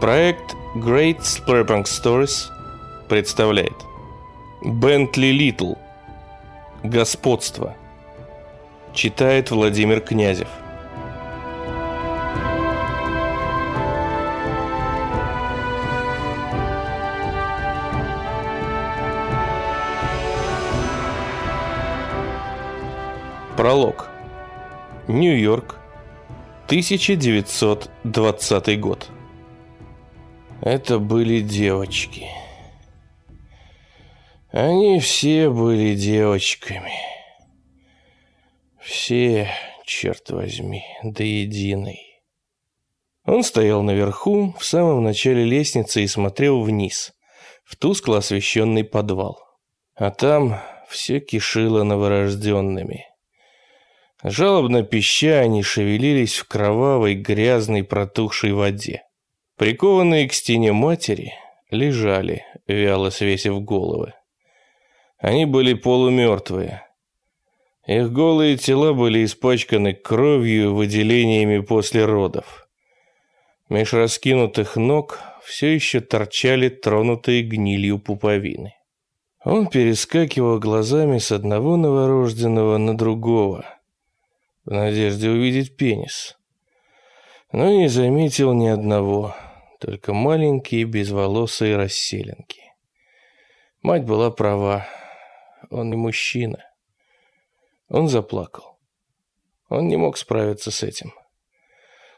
Проект Great Splurpunk Stories представляет Бентли Литл. Господство. Читает Владимир Князев. Пролог. Нью-Йорк 1920 год это были девочки. Они все были девочками. Все, черт возьми, до единой. Он стоял наверху, в самом начале лестницы и смотрел вниз, в тускло освещенный подвал. А там все кишило новорожденными. Жалобно пища они шевелились в кровавой, грязной, протухшей воде. Прикованные к стене матери лежали, вяло свесив головы. Они были полумертвые. Их голые тела были испачканы кровью и выделениями после родов. Меж раскинутых ног все еще торчали тронутые гнилью пуповины. Он перескакивал глазами с одного новорожденного на другого, в надежде увидеть пенис. Но не заметил ни одного – только маленькие безволосые расселенки. Мать была права, он не мужчина. Он заплакал. Он не мог справиться с этим.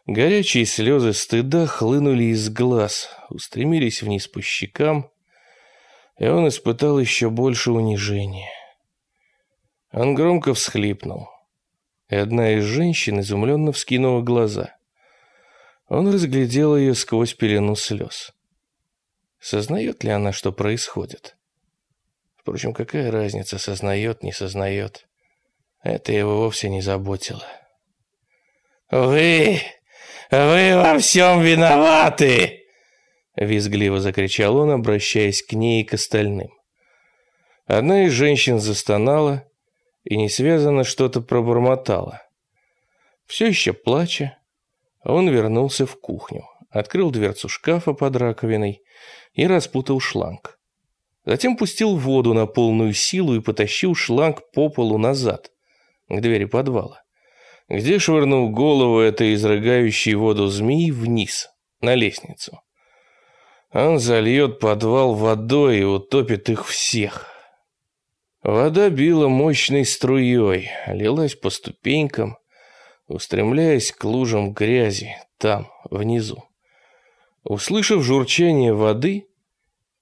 Горячие слезы стыда хлынули из глаз, устремились вниз по щекам, и он испытал еще больше унижения. Он громко всхлипнул, и одна из женщин изумленно вскинула глаза. Он разглядел ее сквозь пелену слез. Сознает ли она, что происходит? Впрочем, какая разница, сознает, не сознает. Это его вовсе не заботило. «Вы! Вы во всем виноваты!» Визгливо закричал он, обращаясь к ней и к остальным. Одна из женщин застонала и несвязанно что-то пробормотала. Все еще плача, он вернулся в кухню, открыл дверцу шкафа под раковиной и распутал шланг. Затем пустил воду на полную силу и потащил шланг по полу назад, к двери подвала, где швырнул голову этой изрыгающей воду змеи вниз, на лестницу. Он зальет подвал водой и утопит их всех. Вода била мощной струей, лилась по ступенькам, устремляясь к лужам грязи там, внизу. Услышав журчание воды,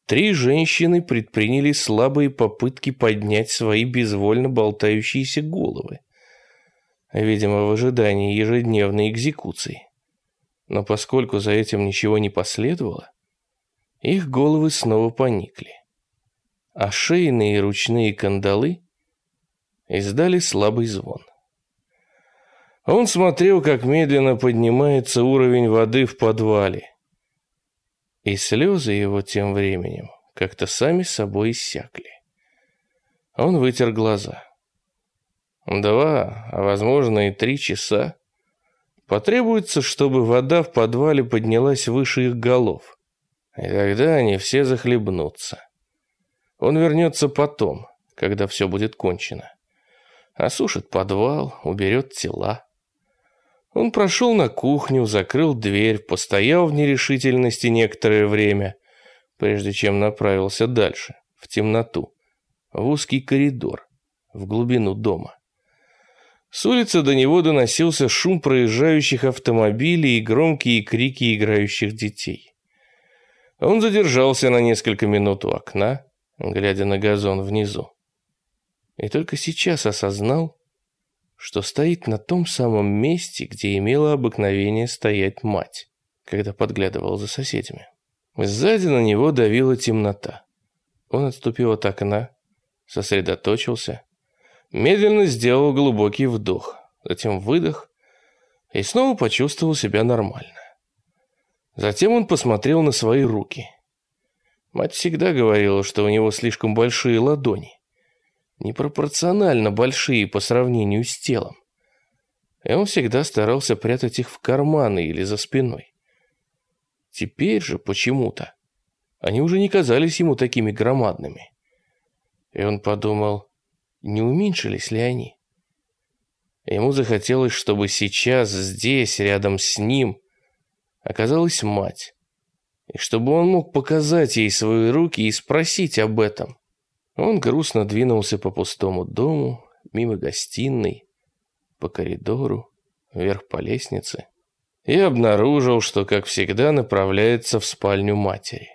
три женщины предприняли слабые попытки поднять свои безвольно болтающиеся головы, видимо, в ожидании ежедневной экзекуции. Но поскольку за этим ничего не последовало, их головы снова поникли, а шейные и ручные кандалы издали слабый звон. Он смотрел, как медленно поднимается уровень воды в подвале. И слезы его тем временем как-то сами собой иссякли. Он вытер глаза. Два, а возможно и три часа потребуется, чтобы вода в подвале поднялась выше их голов. И тогда они все захлебнутся. Он вернется потом, когда все будет кончено. Осушит подвал, уберет тела. Он прошел на кухню, закрыл дверь, постоял в нерешительности некоторое время, прежде чем направился дальше, в темноту, в узкий коридор, в глубину дома. С улицы до него доносился шум проезжающих автомобилей и громкие крики играющих детей. Он задержался на несколько минут у окна, глядя на газон внизу. И только сейчас осознал, что стоит на том самом месте, где имела обыкновение стоять мать, когда подглядывал за соседями. Сзади на него давила темнота. Он отступил от окна, сосредоточился, медленно сделал глубокий вдох, затем выдох и снова почувствовал себя нормально. Затем он посмотрел на свои руки. Мать всегда говорила, что у него слишком большие ладони непропорционально большие по сравнению с телом. И он всегда старался прятать их в карманы или за спиной. Теперь же почему-то они уже не казались ему такими громадными. И он подумал, не уменьшились ли они? Ему захотелось, чтобы сейчас здесь, рядом с ним, оказалась мать. И чтобы он мог показать ей свои руки и спросить об этом. Он грустно двинулся по пустому дому, мимо гостиной, по коридору, вверх по лестнице и обнаружил, что, как всегда, направляется в спальню матери.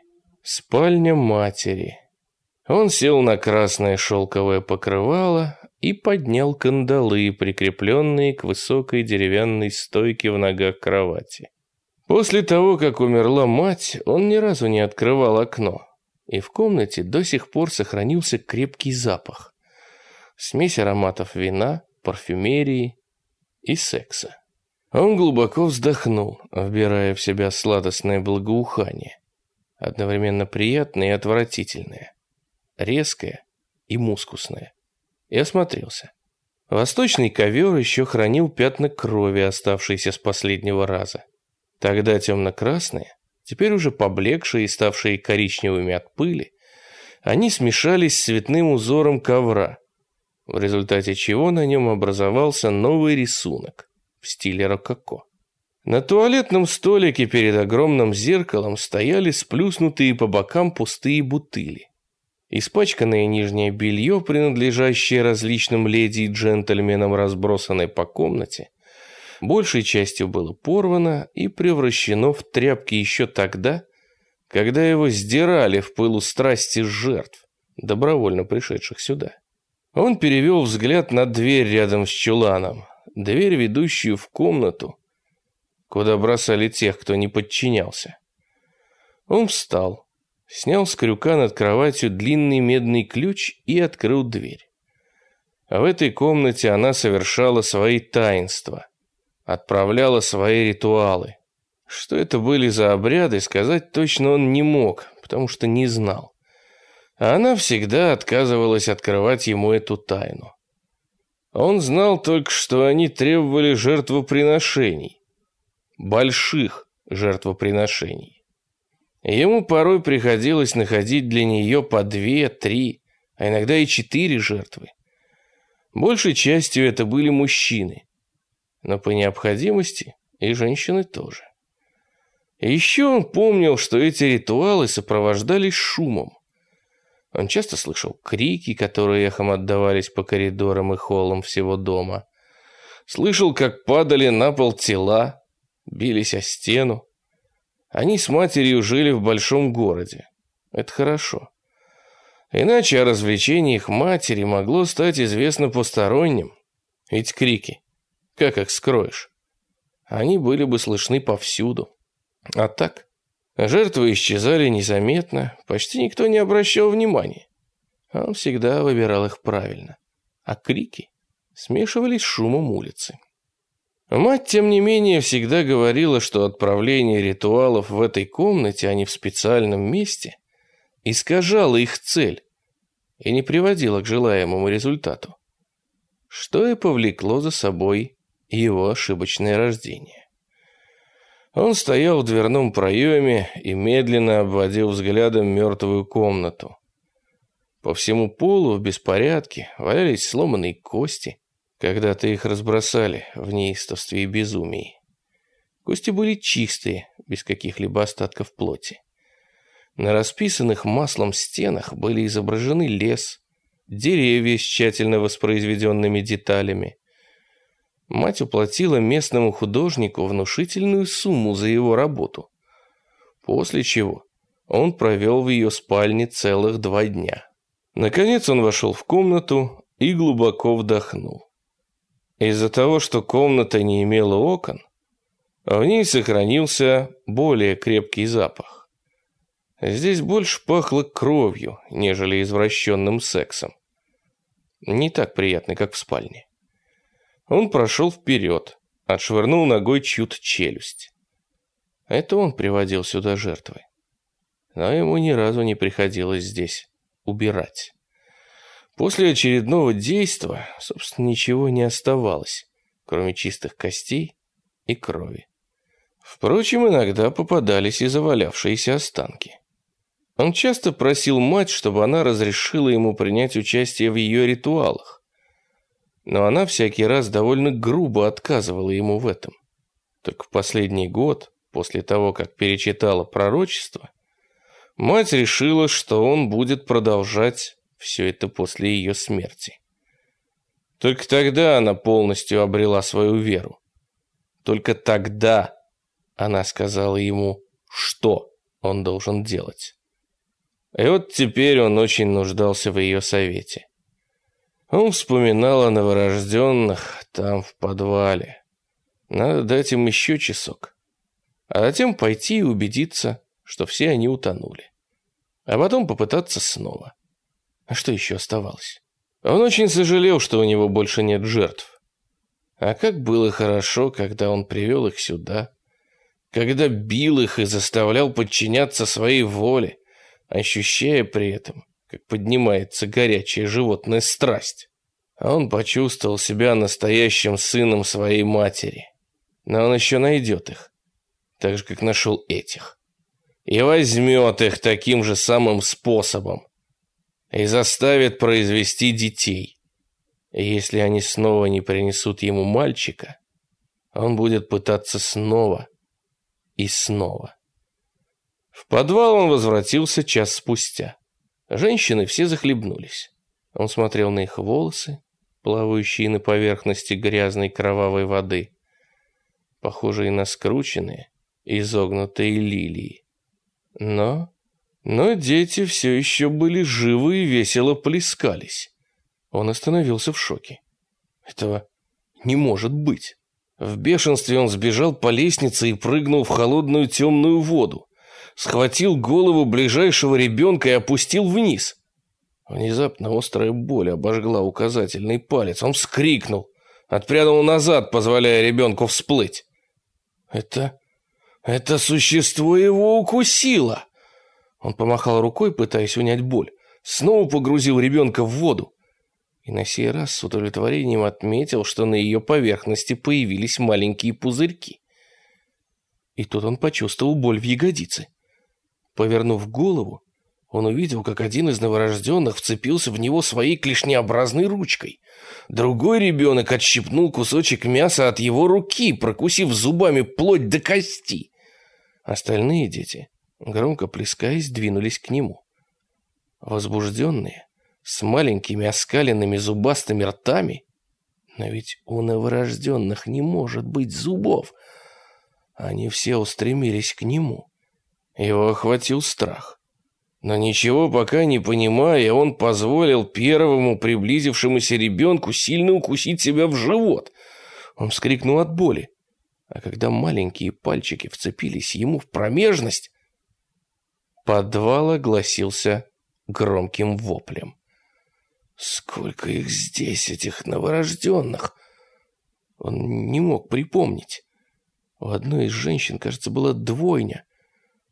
Спальня матери. Он сел на красное шелковое покрывало и поднял кандалы, прикрепленные к высокой деревянной стойке в ногах кровати. После того, как умерла мать, он ни разу не открывал окно, и в комнате до сих пор сохранился крепкий запах. Смесь ароматов вина, парфюмерии и секса. Он глубоко вздохнул, вбирая в себя сладостное благоухание одновременно приятное и отвратительное, резкое и мускусное. И осмотрелся. Восточный ковер еще хранил пятна крови, оставшиеся с последнего раза. Тогда темно-красные, теперь уже поблекшие и ставшие коричневыми от пыли, они смешались с цветным узором ковра, в результате чего на нем образовался новый рисунок в стиле рококо. На туалетном столике перед огромным зеркалом стояли сплюснутые по бокам пустые бутыли. Испачканное нижнее белье, принадлежащее различным леди и джентльменам, разбросанное по комнате, большей частью было порвано и превращено в тряпки еще тогда, когда его сдирали в пылу страсти жертв, добровольно пришедших сюда. Он перевел взгляд на дверь рядом с чуланом, дверь, ведущую в комнату, куда бросали тех, кто не подчинялся. Он встал, снял с крюка над кроватью длинный медный ключ и открыл дверь. А в этой комнате она совершала свои таинства, отправляла свои ритуалы. Что это были за обряды, сказать точно он не мог, потому что не знал. А она всегда отказывалась открывать ему эту тайну. Он знал только, что они требовали жертвоприношений, больших жертвоприношений. Ему порой приходилось находить для нее по две, три, а иногда и четыре жертвы. Большей частью это были мужчины, но по необходимости и женщины тоже. еще он помнил, что эти ритуалы сопровождались шумом. Он часто слышал крики, которые эхом отдавались по коридорам и холлам всего дома. Слышал, как падали на пол тела, бились о стену. Они с матерью жили в большом городе. Это хорошо. Иначе о развлечении их матери могло стать известно посторонним. Ведь крики, как их скроешь? Они были бы слышны повсюду. А так, жертвы исчезали незаметно, почти никто не обращал внимания. Он всегда выбирал их правильно. А крики смешивались с шумом улицы. Мать, тем не менее, всегда говорила, что отправление ритуалов в этой комнате, а не в специальном месте, искажало их цель и не приводило к желаемому результату, что и повлекло за собой его ошибочное рождение. Он стоял в дверном проеме и медленно обводил взглядом мертвую комнату. По всему полу в беспорядке валялись сломанные кости, когда-то их разбросали в неистовстве и безумии. Кости были чистые, без каких-либо остатков плоти. На расписанных маслом стенах были изображены лес, деревья с тщательно воспроизведенными деталями. Мать уплатила местному художнику внушительную сумму за его работу, после чего он провел в ее спальне целых два дня. Наконец он вошел в комнату и глубоко вдохнул. Из-за того, что комната не имела окон, в ней сохранился более крепкий запах. Здесь больше пахло кровью, нежели извращенным сексом. Не так приятно, как в спальне. Он прошел вперед, отшвырнул ногой чью-то челюсть. Это он приводил сюда жертвы. Но ему ни разу не приходилось здесь убирать. После очередного действа, собственно, ничего не оставалось, кроме чистых костей и крови. Впрочем, иногда попадались и завалявшиеся останки. Он часто просил мать, чтобы она разрешила ему принять участие в ее ритуалах. Но она всякий раз довольно грубо отказывала ему в этом. Только в последний год, после того, как перечитала пророчество, мать решила, что он будет продолжать все это после ее смерти. Только тогда она полностью обрела свою веру. Только тогда она сказала ему, что он должен делать. И вот теперь он очень нуждался в ее совете. Он вспоминал о новорожденных там, в подвале. Надо дать им еще часок. А затем пойти и убедиться, что все они утонули. А потом попытаться снова. А что еще оставалось? Он очень сожалел, что у него больше нет жертв. А как было хорошо, когда он привел их сюда, когда бил их и заставлял подчиняться своей воле, ощущая при этом, как поднимается горячая животная страсть. А он почувствовал себя настоящим сыном своей матери. Но он еще найдет их, так же, как нашел этих. И возьмет их таким же самым способом. И заставит произвести детей. И если они снова не принесут ему мальчика, он будет пытаться снова и снова. В подвал он возвратился час спустя. Женщины все захлебнулись. Он смотрел на их волосы, плавающие на поверхности грязной кровавой воды, похожие на скрученные, изогнутые лилии. Но... Но дети все еще были живы и весело плескались. Он остановился в шоке. Этого не может быть. В бешенстве он сбежал по лестнице и прыгнул в холодную темную воду схватил голову ближайшего ребенка и опустил вниз. Внезапно острая боль обожгла указательный палец. Он вскрикнул, отпрянул назад, позволяя ребенку всплыть. Это... это существо его укусило. Он помахал рукой, пытаясь унять боль. Снова погрузил ребенка в воду. И на сей раз с удовлетворением отметил, что на ее поверхности появились маленькие пузырьки. И тут он почувствовал боль в ягодице. Повернув голову, он увидел, как один из новорожденных вцепился в него своей клешнеобразной ручкой. Другой ребенок отщипнул кусочек мяса от его руки, прокусив зубами плоть до кости. Остальные дети, громко плескаясь, двинулись к нему. Возбужденные, с маленькими оскаленными зубастыми ртами, но ведь у новорожденных не может быть зубов. Они все устремились к нему. Его охватил страх. Но ничего пока не понимая, он позволил первому приблизившемуся ребенку сильно укусить себя в живот. Он вскрикнул от боли. А когда маленькие пальчики вцепились ему в промежность, подвал огласился громким воплем. Сколько их здесь, этих новорожденных! Он не мог припомнить. У одной из женщин, кажется, была двойня.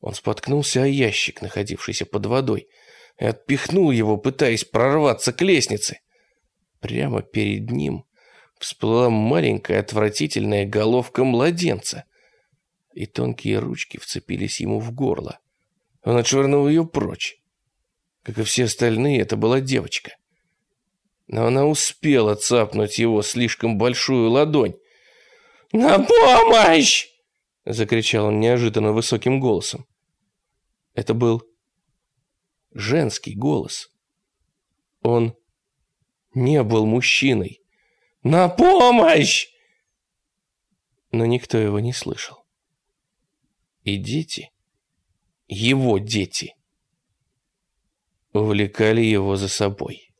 Он споткнулся о ящик, находившийся под водой, и отпихнул его, пытаясь прорваться к лестнице. Прямо перед ним всплыла маленькая отвратительная головка младенца, и тонкие ручки вцепились ему в горло. Он отшвырнул ее прочь. Как и все остальные, это была девочка. Но она успела цапнуть его слишком большую ладонь. «На помощь!» — закричал он неожиданно высоким голосом. Это был женский голос. Он не был мужчиной. «На помощь!» Но никто его не слышал. И дети, его дети, увлекали его за собой.